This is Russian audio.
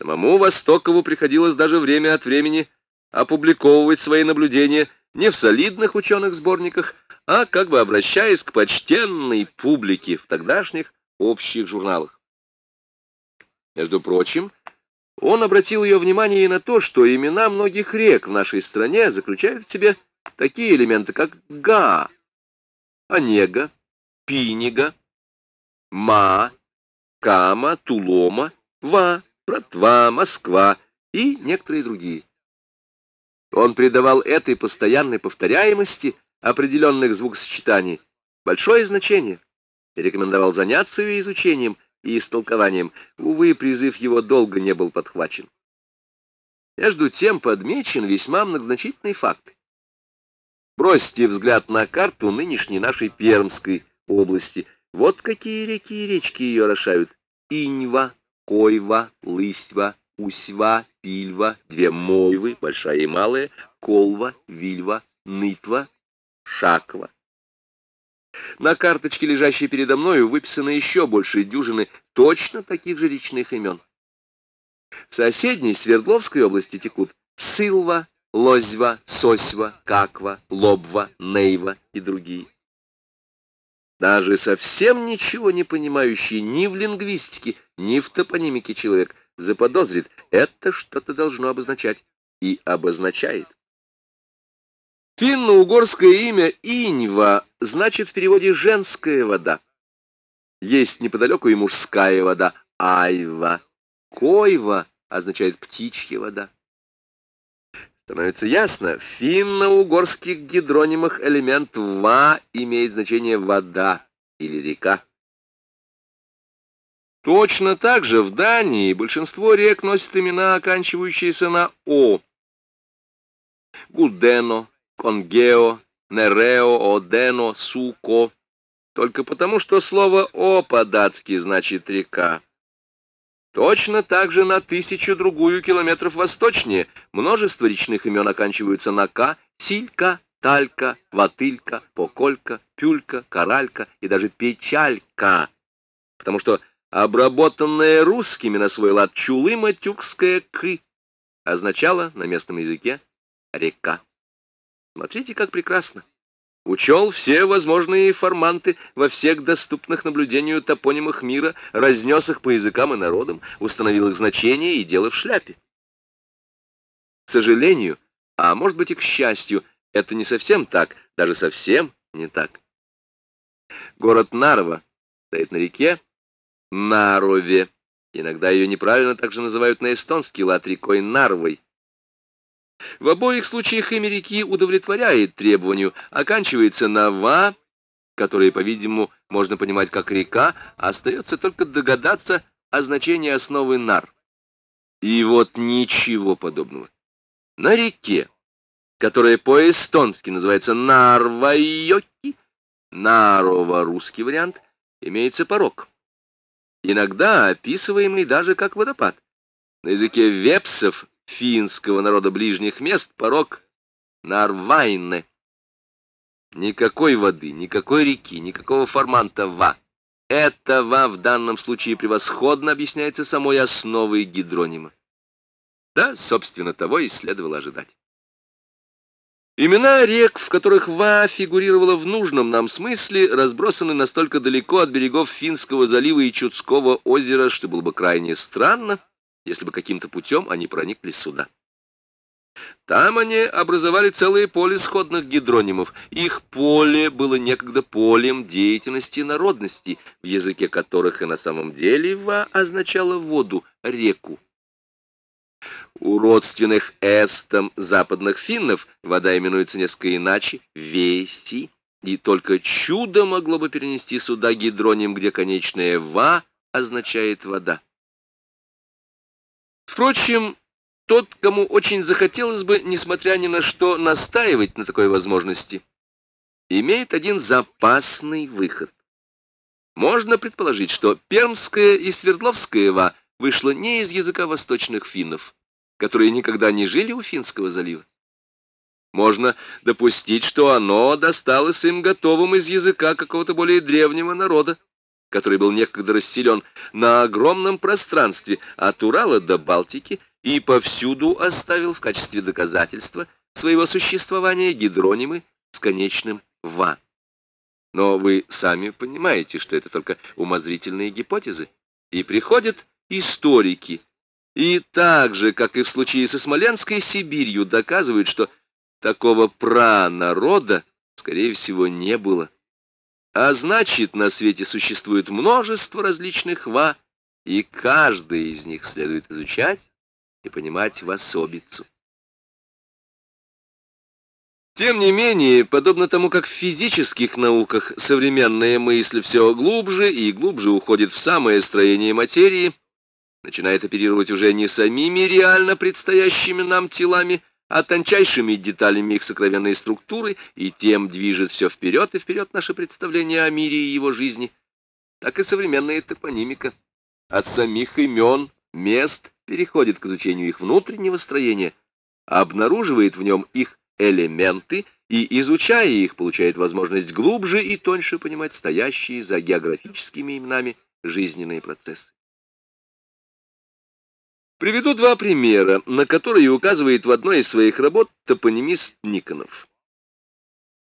Самому Востокову приходилось даже время от времени опубликовывать свои наблюдения не в солидных ученых сборниках, а как бы обращаясь к почтенной публике в тогдашних общих журналах. Между прочим, он обратил ее внимание и на то, что имена многих рек в нашей стране заключают в себе такие элементы, как Га, Онега, Пинига, Ма, Кама, Тулома, Ва, Протва, Москва и некоторые другие. Он придавал этой постоянной повторяемости определенных звукосочетаний большое значение и рекомендовал заняться ее изучением и истолкованием. Увы, призыв его долго не был подхвачен. Между тем подмечен весьма многозначительный факт. Бросьте взгляд на карту нынешней нашей Пермской области. Вот какие реки и речки ее орошают. Иньва, Койва, Лыськва, Усьва, Пильва, две Мойвы, большая и малая, Колва, Вильва, Нытва, Шаква. На карточке, лежащей передо мною, выписано еще больше дюжины точно таких же речных имен. В соседней Свердловской области текут Сылва, Лозьва, Сосьва, Каква, Лобва, Нейва и другие. Даже совсем ничего не понимающий ни в лингвистике, ни в топонимике человек заподозрит, это что-то должно обозначать, и обозначает. Финно-угорское имя Иньва значит в переводе «женская вода». Есть неподалеку и мужская вода Айва. Койва означает «птичья вода». Становится ясно, в финно-угорских гидронимах элемент «ва» имеет значение «вода» или «река». Точно так же в Дании большинство рек носит имена, оканчивающиеся на «о». Гудено, Конгео, Нерео, Одено, Суко. Только потому, что слово «о» по-датски значит «река». Точно так же на тысячу другую километров восточнее. Множество речных имен оканчиваются на «ка», «силька», «талька», «ватылька», «поколька», «пюлька», «каралька» и даже «печалька», потому что обработанная русскими на свой лад чулыма-тюкская «к» означала на местном языке «река». Смотрите, как прекрасно учел все возможные форманты во всех доступных наблюдению топонимах мира, разнес их по языкам и народам, установил их значение и дело в шляпе. К сожалению, а может быть и к счастью, это не совсем так, даже совсем не так. Город Нарва стоит на реке Нарове. Иногда ее неправильно также называют на эстонский лад рекой Нарвой. В обоих случаях имя реки удовлетворяет требованию, оканчивается на «ва», которое, по-видимому, можно понимать как река, а остается только догадаться о значении основы «нар». И вот ничего подобного. На реке, которая по-эстонски называется Нарвайоки, Нарова русский вариант, имеется порог. Иногда описываемый даже как водопад. На языке вепсов финского народа ближних мест порог Нарвайне. Никакой воды, никакой реки, никакого форманта «ва». Это «ва» в данном случае превосходно объясняется самой основой гидронима. Да, собственно, того и следовало ожидать. Имена рек, в которых «ва» фигурировала в нужном нам смысле, разбросаны настолько далеко от берегов Финского залива и Чудского озера, что было бы крайне странно, если бы каким-то путем они проникли сюда. Там они образовали целое поле сходных гидронимов. Их поле было некогда полем деятельности народности, в языке которых и на самом деле «ва» означало воду, реку. У родственных эстам западных финнов вода именуется несколько иначе — вести, и только чудо могло бы перенести сюда гидроним, где конечное «ва» означает «вода». Впрочем, тот, кому очень захотелось бы, несмотря ни на что, настаивать на такой возможности, имеет один запасный выход. Можно предположить, что пермская и свердловская «ва» вышло не из языка восточных финнов, которые никогда не жили у Финского залива. Можно допустить, что оно досталось им готовым из языка какого-то более древнего народа, который был некогда расселен на огромном пространстве от Урала до Балтики и повсюду оставил в качестве доказательства своего существования гидронимы с конечным «ва». Но вы сами понимаете, что это только умозрительные гипотезы. И приходят историки, и так же, как и в случае со Смоленской Сибирью, доказывают, что такого пранарода, скорее всего, не было. А значит, на свете существует множество различных «ва», и каждый из них следует изучать и понимать в особицу. Тем не менее, подобно тому, как в физических науках современная мысль все глубже и глубже уходит в самое строение материи, начинает оперировать уже не самими реально предстоящими нам телами, а тончайшими деталями их сокровенной структуры, и тем движет все вперед и вперед наше представление о мире и его жизни, так и современная топонимика. От самих имен, мест переходит к изучению их внутреннего строения, обнаруживает в нем их элементы и, изучая их, получает возможность глубже и тоньше понимать стоящие за географическими именами жизненные процессы. Приведу два примера, на которые указывает в одной из своих работ топонимист Никонов.